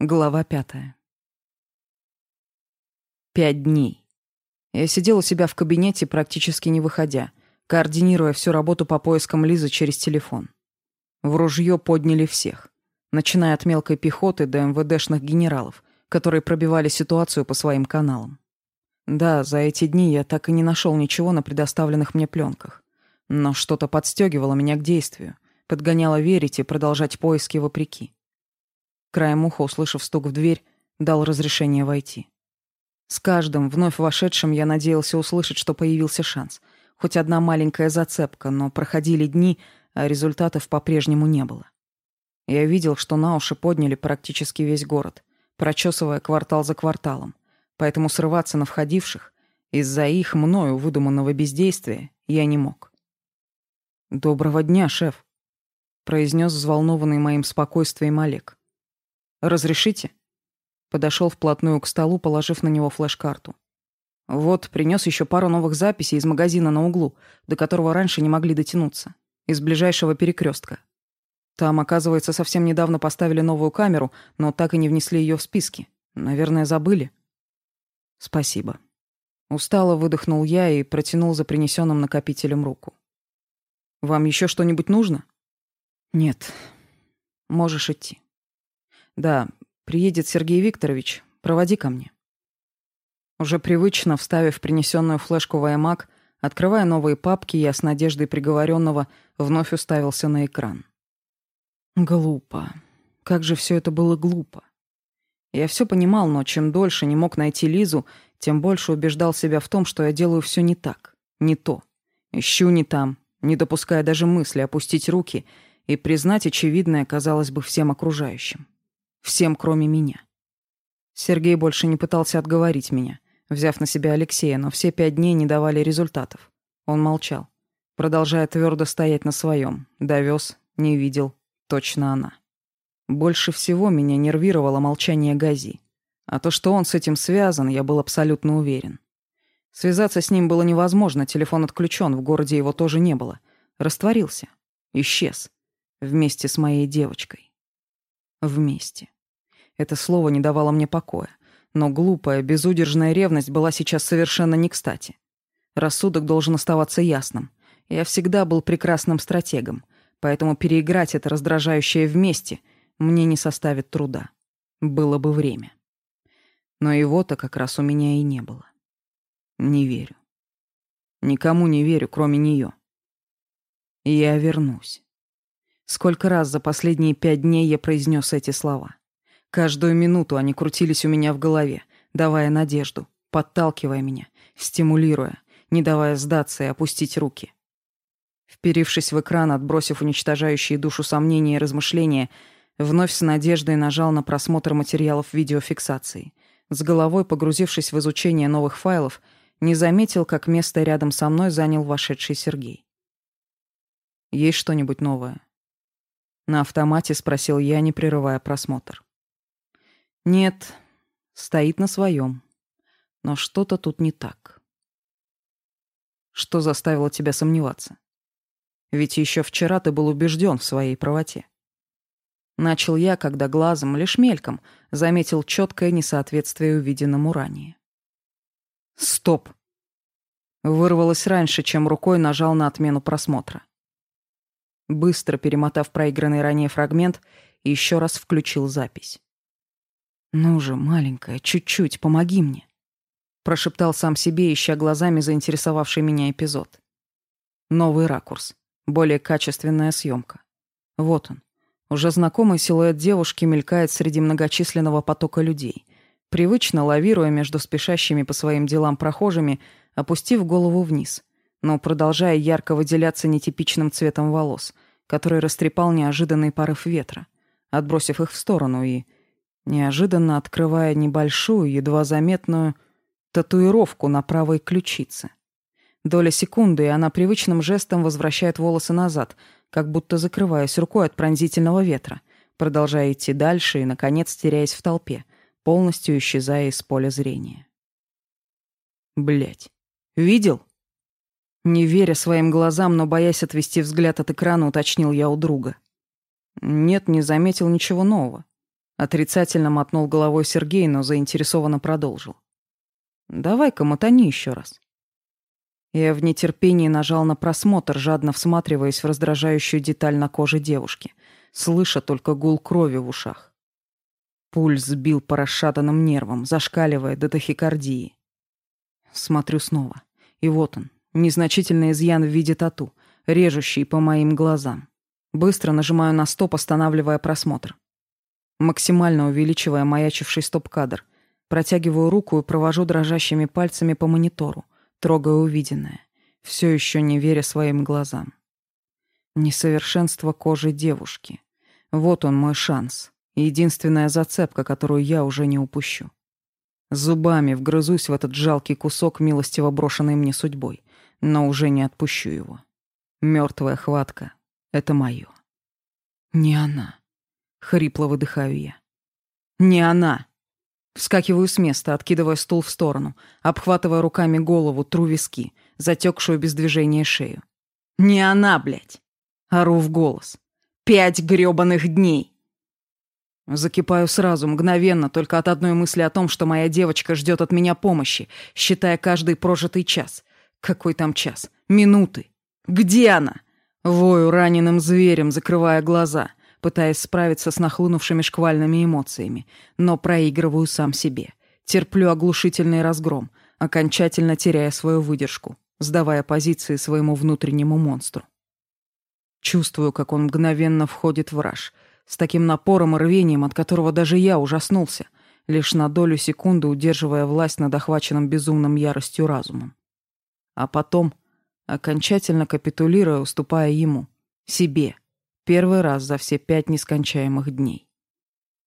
Глава пятая. Пять дней. Я сидел у себя в кабинете, практически не выходя, координируя всю работу по поискам Лизы через телефон. В ружье подняли всех, начиная от мелкой пехоты до МВДшных генералов, которые пробивали ситуацию по своим каналам. Да, за эти дни я так и не нашел ничего на предоставленных мне пленках. Но что-то подстегивало меня к действию, подгоняло верить и продолжать поиски вопреки. Краем уха, услышав стук в дверь, дал разрешение войти. С каждым, вновь вошедшим, я надеялся услышать, что появился шанс. Хоть одна маленькая зацепка, но проходили дни, а результатов по-прежнему не было. Я видел, что на уши подняли практически весь город, прочесывая квартал за кварталом. Поэтому срываться на входивших из-за их мною выдуманного бездействия я не мог. «Доброго дня, шеф», — произнес взволнованный моим спокойствием Олег. «Разрешите?» Подошел вплотную к столу, положив на него флеш-карту. «Вот, принес еще пару новых записей из магазина на углу, до которого раньше не могли дотянуться. Из ближайшего перекрестка. Там, оказывается, совсем недавно поставили новую камеру, но так и не внесли ее в списки. Наверное, забыли». «Спасибо». Устало выдохнул я и протянул за принесенным накопителем руку. «Вам еще что-нибудь нужно?» «Нет. Можешь идти». «Да, приедет Сергей Викторович. Проводи ко мне». Уже привычно, вставив принесенную флешку в iMac, открывая новые папки, я с надеждой приговоренного вновь уставился на экран. Глупо. Как же все это было глупо. Я все понимал, но чем дольше не мог найти Лизу, тем больше убеждал себя в том, что я делаю все не так, не то. Ищу не там, не допуская даже мысли опустить руки и признать очевидное, казалось бы, всем окружающим. Всем, кроме меня. Сергей больше не пытался отговорить меня, взяв на себя Алексея, но все пять дней не давали результатов. Он молчал, продолжая твердо стоять на своем. Довез, не видел, точно она. Больше всего меня нервировало молчание Гази. А то, что он с этим связан, я был абсолютно уверен. Связаться с ним было невозможно, телефон отключен, в городе его тоже не было. Растворился. Исчез. Вместе с моей девочкой. Вместе. Это слово не давало мне покоя. Но глупая, безудержная ревность была сейчас совершенно не кстати. Рассудок должен оставаться ясным. Я всегда был прекрасным стратегом, поэтому переиграть это раздражающее вместе мне не составит труда. Было бы время. Но его-то как раз у меня и не было. Не верю. Никому не верю, кроме нее. Я вернусь. Сколько раз за последние пять дней я произнес эти слова. Каждую минуту они крутились у меня в голове, давая надежду, подталкивая меня, стимулируя, не давая сдаться и опустить руки. Вперившись в экран, отбросив уничтожающие душу сомнения и размышления, вновь с надеждой нажал на просмотр материалов видеофиксации. С головой погрузившись в изучение новых файлов, не заметил, как место рядом со мной занял вошедший Сергей. «Есть что-нибудь новое?» На автомате спросил я, не прерывая просмотр. Нет, стоит на своем. Но что-то тут не так. Что заставило тебя сомневаться? Ведь еще вчера ты был убежден в своей правоте. Начал я, когда глазом, лишь мельком, заметил четкое несоответствие увиденному ранее. «Стоп!» Вырвалось раньше, чем рукой нажал на отмену просмотра. Быстро перемотав проигранный ранее фрагмент, еще раз включил запись. «Ну же, маленькая, чуть-чуть, помоги мне», — прошептал сам себе, ища глазами заинтересовавший меня эпизод. Новый ракурс, более качественная съемка. Вот он. Уже знакомый силуэт девушки мелькает среди многочисленного потока людей, привычно лавируя между спешащими по своим делам прохожими, опустив голову вниз, но продолжая ярко выделяться нетипичным цветом волос, который растрепал неожиданный порыв ветра, отбросив их в сторону и неожиданно открывая небольшую, едва заметную татуировку на правой ключице. Доля секунды, и она привычным жестом возвращает волосы назад, как будто закрываясь рукой от пронзительного ветра, продолжая идти дальше и, наконец, теряясь в толпе, полностью исчезая из поля зрения. Блять. Видел? Не веря своим глазам, но боясь отвести взгляд от экрана, уточнил я у друга. Нет, не заметил ничего нового. Отрицательно мотнул головой Сергей, но заинтересованно продолжил. «Давай-ка мотани еще раз». Я в нетерпении нажал на просмотр, жадно всматриваясь в раздражающую деталь на коже девушки, слыша только гул крови в ушах. Пульс сбил по расшатанным нервам, зашкаливая до тахикардии. Смотрю снова. И вот он, незначительный изъян в виде тату, режущий по моим глазам. Быстро нажимаю на стоп, останавливая просмотр максимально увеличивая маячивший стоп-кадр. Протягиваю руку и провожу дрожащими пальцами по монитору, трогая увиденное, все еще не веря своим глазам. Несовершенство кожи девушки. Вот он мой шанс. Единственная зацепка, которую я уже не упущу. Зубами вгрызусь в этот жалкий кусок, милостиво брошенный мне судьбой, но уже не отпущу его. Мертвая хватка — это мое. Не она. — хрипло выдыхаю я. «Не она!» Вскакиваю с места, откидывая стул в сторону, обхватывая руками голову, тру виски, затекшую без движения шею. «Не она, блядь!» — ору в голос. «Пять грёбаных дней!» Закипаю сразу, мгновенно, только от одной мысли о том, что моя девочка ждет от меня помощи, считая каждый прожитый час. Какой там час? Минуты. Где она? Вою раненым зверем, закрывая глаза пытаясь справиться с нахлынувшими шквальными эмоциями, но проигрываю сам себе. Терплю оглушительный разгром, окончательно теряя свою выдержку, сдавая позиции своему внутреннему монстру. Чувствую, как он мгновенно входит в раж, с таким напором и рвением, от которого даже я ужаснулся, лишь на долю секунды удерживая власть над охваченным безумным яростью разумом. А потом окончательно капитулируя, уступая ему, себе — первый раз за все пять нескончаемых дней.